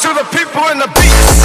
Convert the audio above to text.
to the people in the beats.